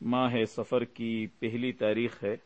ماہ سفر کی پہلی تاریخ ہے۔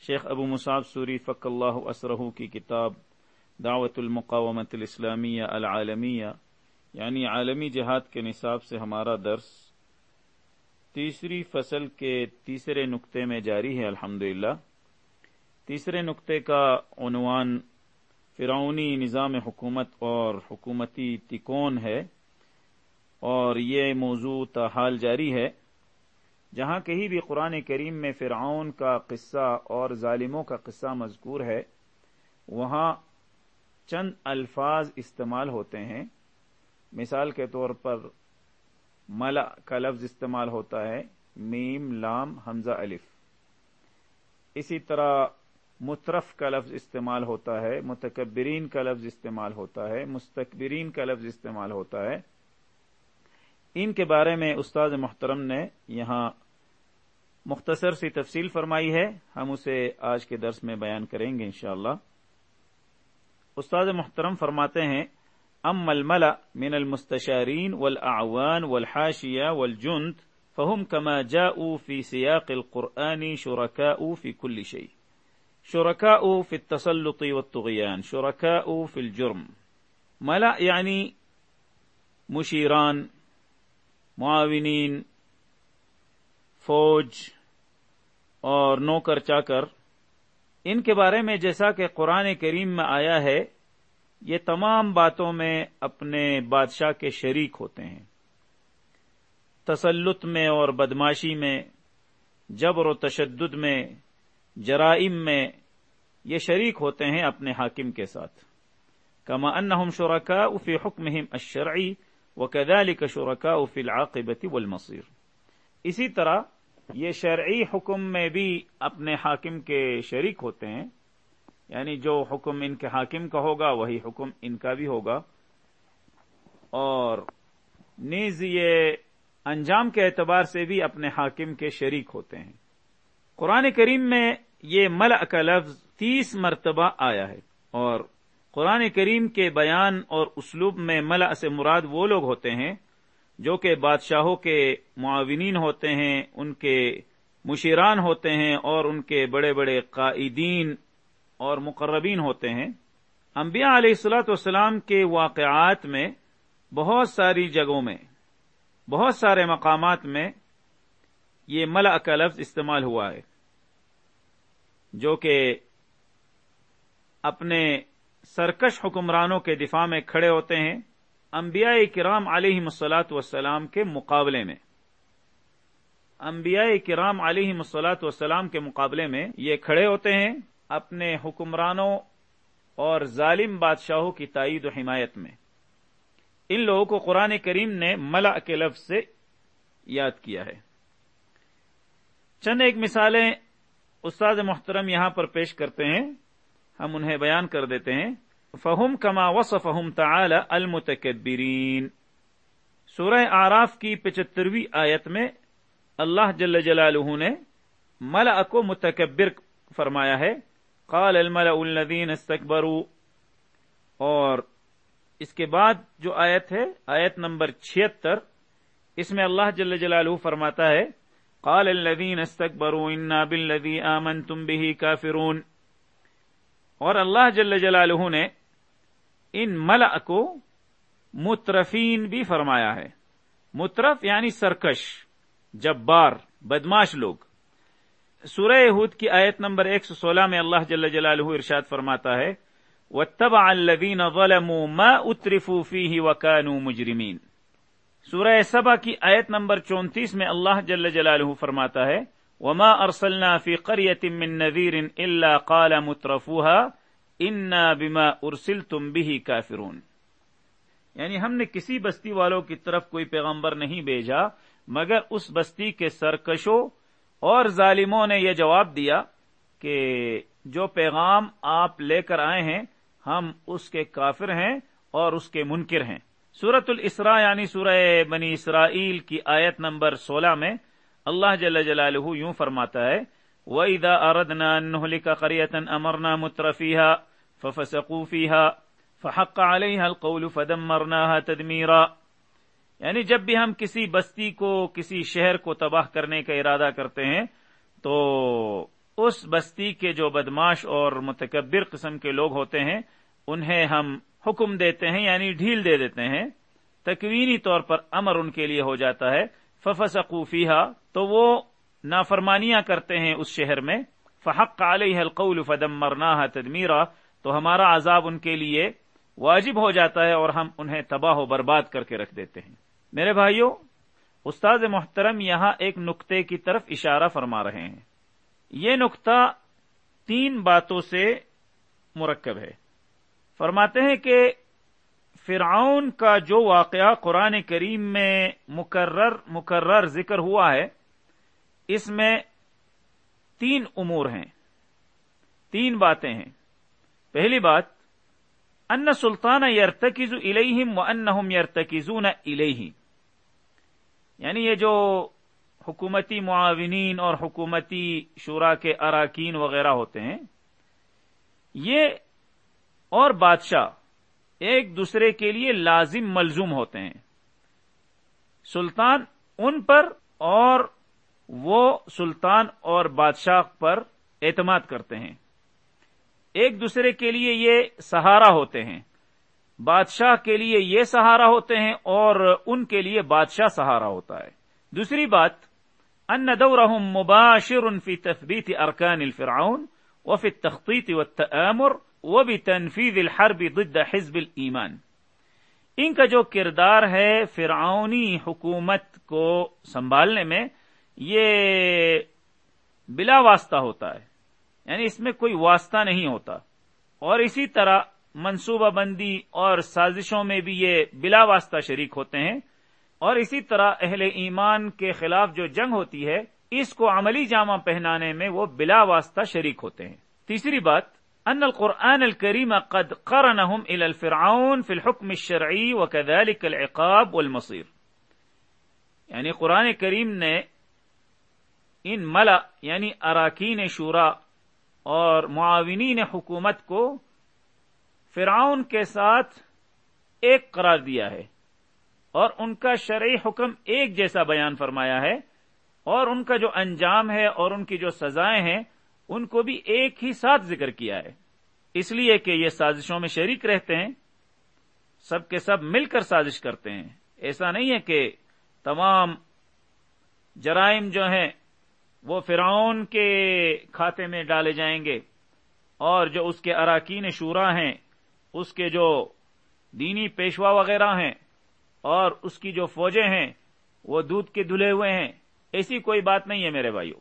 شیخ ابو مصعب سوری فق اللہ اسرہ کی کتاب دعوت المقامت الاسلامیہ العالمیہ یعنی عالمی جہاد کے نصاب سے ہمارا درس۔ تیسری فصل کے تیسرے نقطے میں جاری ہے الحمد تیسرے نقطے کا عنوان فرعونی نظام حکومت اور حکومتی تکون ہے اور یہ موضوع تاحال جاری ہے۔ جہاں کہیں بھی قرآن کریم میں فرعون کا قصہ اور ظالموں کا قصہ مذکور ہے، وہاں چند الفاظ استعمال ہوتے ہیں۔ مثال کے طور پر ملا کا لفظ استعمال ہوتا ہے، میم، لام، حمزہ، الف۔ اسی طرح مترف کا لفظ استعمال ہوتا ہے، متکبرین کا لفظ استعمال ہوتا ہے مستقبرین کا لفظ استعمال ہوتا ہے۔ ان کے بارے میں استاد محترم نے یہاں مختصر سی تفصیل فرمائی ہے۔ ہم اسے آج کے درس میں بیان کریں گے انشاءاللہ۔ استاد محترم فرماتے ہیں ام الملا من المستشارین والاعوان والحاشیہ والجند فهم كما جاءوا في سياق القرآن شركاء في كل شيء شركاء في التسلط والطغيان شركاء في الجرم۔ ملا یعنی يعني مشيران معاونین، فوج اور نوکر چاکر ان کے بارے میں جیسا کہ قرآن کریم میں آیا ہے، یہ تمام باتوں میں اپنے بادشاہ کے شریک ہوتے ہیں۔ تسلط میں اور بدماشی میں، جبر و تشدد میں، جرائم میں یہ شریک ہوتے ہیں اپنے حاکم کے ساتھ۔ کما ان شرکا فی حکم اشرعی و کدال کا شرکا فی العاقبتی والمصیر۔ اسی طرح یہ شرعی حکم میں بھی اپنے حاکم کے شریک ہوتے ہیں۔ یعنی جو حکم ان کے حاکم کا ہوگا، وہی حکم ان کا بھی ہوگا۔ اور نیز یہ انجام کے اعتبار سے بھی اپنے حاکم کے شریک ہوتے ہیں۔ قرآن کریم میں یہ ملع کا لفظ تیس مرتبہ آیا ہے۔ اور قرآن کریم کے بیان اور اسلوب میں ملع سے مراد وہ لوگ ہوتے ہیں جو کہ بادشاہوں کے معاونین ہوتے ہیں، ان کے مشیران ہوتے ہیں اور ان کے بڑے بڑے قائدین اور مقربین ہوتے ہیں۔ انبیاء علیہ السلاۃ والسلام کے واقعات میں بہت ساری جگہوں میں، بہت سارے مقامات میں یہ ملا کا لفظ استعمال ہوا ہے۔ جو کہ اپنے سرکش حکمرانوں کے دفاع میں کھڑے ہوتے ہیں۔ انبیاء کرام علیہ مسلاط وسلام کے مقابلے میں۔ انبیاء کرام علیہ مسلاط وسلام کے مقابلے میں یہ کھڑے ہوتے ہیں اپنے حکمرانوں اور ظالم بادشاہوں کی تائید و حمایت میں۔ ان لوگوں کو قرآن کریم نے ملا کے لفظ سے یاد کیا ہے۔ چند ایک مثالیں استاد محترم یہاں پر پیش کرتے ہیں۔ ہم انہیں بیان کر دیتے ہیں۔ فہم کما وصفہم تعالی المتکبرین۔ سورہ آراف کی پچہترویں آیت میں اللہ جل جلالہ نے ملع کو متکبر فرمایا ہے۔ قال الملع الذین استکبروا۔ اور اس کے بعد جو آیت ہے، آیت نمبر چھتر اس میں اللہ جل جلالہ فرماتا ہے، قال الذین استکبروا انا بالذی آمنتم به کافرون۔ اور اللہ جل جلالہ نے ان ملع کو مترفین بھی فرمایا ہے۔ مترف یعنی سرکش، جبار، بدماش لوگ۔ سورہ ہود کی آیت نمبر ایک سو سولہ میں اللہ جل جلالہ ارشاد فرماتا ہے، وَاتَّبَعَ الَّذِينَ ظَلَمُوا مَا أُتْرِفُوا فِيهِ وَكَانُوا مُجْرِمِينَ۔ سورہ سبا کی آیت نمبر چونتیس میں اللہ جل جلالہ فرماتا ہے، وما ارسلنا فی قریت من نذیر الا قال مترفوها۔ انا بما ارسل تم بھی کافرون یعنی ہم نے کسی بستی والوں کی طرف کوئی پیغمبر نہیں بھیجا، مگر اس بستی کے سرکشوں اور ظالموں نے یہ جواب دیا کہ جو پیغام آپ لے کر آئے ہیں، ہم اس کے کافر ہیں اور اس کے منکر ہیں۔ سورت الاسراء یعنی سورہ بنی اسرائیل کی آیت نمبر سولہ میں اللہ جل جلالہ یوں فرماتا ہے وَإِذَا أَرَدْنَا أَن نُهْلِكَ قَرْيَةً أَمَرْنَا مُتْرَفِيهَا فَفَسَقُوا فِيهَا فحق علیہ القول فدمرناها تدمیرا یعنی جب بھی ہم کسی بستی کو، کسی شہر کو تباہ کرنے کا ارادہ کرتے ہیں، تو اس بستی کے جو بدماش اور متکبر قسم کے لوگ ہوتے ہیں، انہیں ہم حکم دیتے ہیں یعنی ڈھیل دے دیتے ہیں۔ تکوینی طور پر امر ان کے لیے ہو جاتا ہے ففس تو وہ نافرمانیاں کرتے ہیں اس شہر میں۔ فحق علیہ القول فدم مرنا تدمیرا تو ہمارا عذاب ان کے لیے واجب ہو جاتا ہے اور ہم انہیں تباہ و برباد کر کے رکھ دیتے ہیں۔ میرے بھائیوں استاد محترم یہاں ایک نقطے کی طرف اشارہ فرما رہے ہیں۔ یہ نقطہ تین باتوں سے مرکب ہے۔ فرماتے ہیں کہ فرعون کا جو واقعہ قرآن کریم میں مقرر مقرر ذکر ہوا ہے اس میں تین امور ہیں۔ تین باتیں ہیں۔ پہلی بات، ان سلطان یرتکز الیہم و انہم یرتکزون الیہ۔ یعنی یہ جو حکومتی معاونین اور حکومتی شورا کے اراکین وغیرہ ہوتے ہیں، یہ اور بادشاہ ایک دوسرے کے لیے لازم ملزوم ہوتے ہیں۔ سلطان ان پر اور وہ سلطان اور بادشاہ پر اعتماد کرتے ہیں۔ ایک دوسرے کے لیے یہ سہارا ہوتے ہیں۔ بادشاہ کے لیے یہ سہارا ہوتے ہیں اور ان کے لیے بادشاہ سہارا ہوتا ہے۔ دوسری بات، ان دورهم مباشر في تثبيت اركان الفرعون وفي التخطيط والتآمر وبتنفيذ الحرب ضد حزب الايمان ان کا جو کردار ہے فرعونی حکومت کو سنبھالنے میں یہ بلا واسطہ ہوتا ہے۔ یعنی اس میں کوئی واسطہ نہیں ہوتا۔ اور اسی طرح منصوبہ بندی اور سازشوں میں بھی یہ بلا واسطہ شریک ہوتے ہیں۔ اور اسی طرح اہل ایمان کے خلاف جو جنگ ہوتی ہے، اس کو عملی جامہ پہنانے میں وہ بلا واسطہ شریک ہوتے ہیں۔ تیسری بات، ان القرآن الکریم قد قرنهم الى الفرعون في الحكم الشرعي وكذلك العقاب والمصير یعنی قرآن کریم نے ان ملا یعنی اراکین شورا اور معاونین حکومت کو فرعون کے ساتھ ایک قرار دیا ہے اور ان کا شرعی حکم ایک جیسا بیان فرمایا ہے اور ان کا جو انجام ہے اور ان کی جو سزائیں ہیں، ان کو بھی ایک ہی ساتھ ذکر کیا ہے۔ اس لیے کہ یہ سازشوں میں شریک رہتے ہیں، سب کے سب مل کر سازش کرتے ہیں۔ ایسا نہیں ہے کہ تمام جرائم جو ہیں وہ فرعون کے کھاتے میں ڈالے جائیں گے اور جو اس کے اراکین شورا ہیں، اس کے جو دینی پیشوا وغیرہ ہیں، اور اس کی جو فوجیں ہیں، وہ دودھ کے دھلے ہوئے ہیں۔ ایسی کوئی بات نہیں ہے میرے بھائیوں